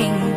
ringtone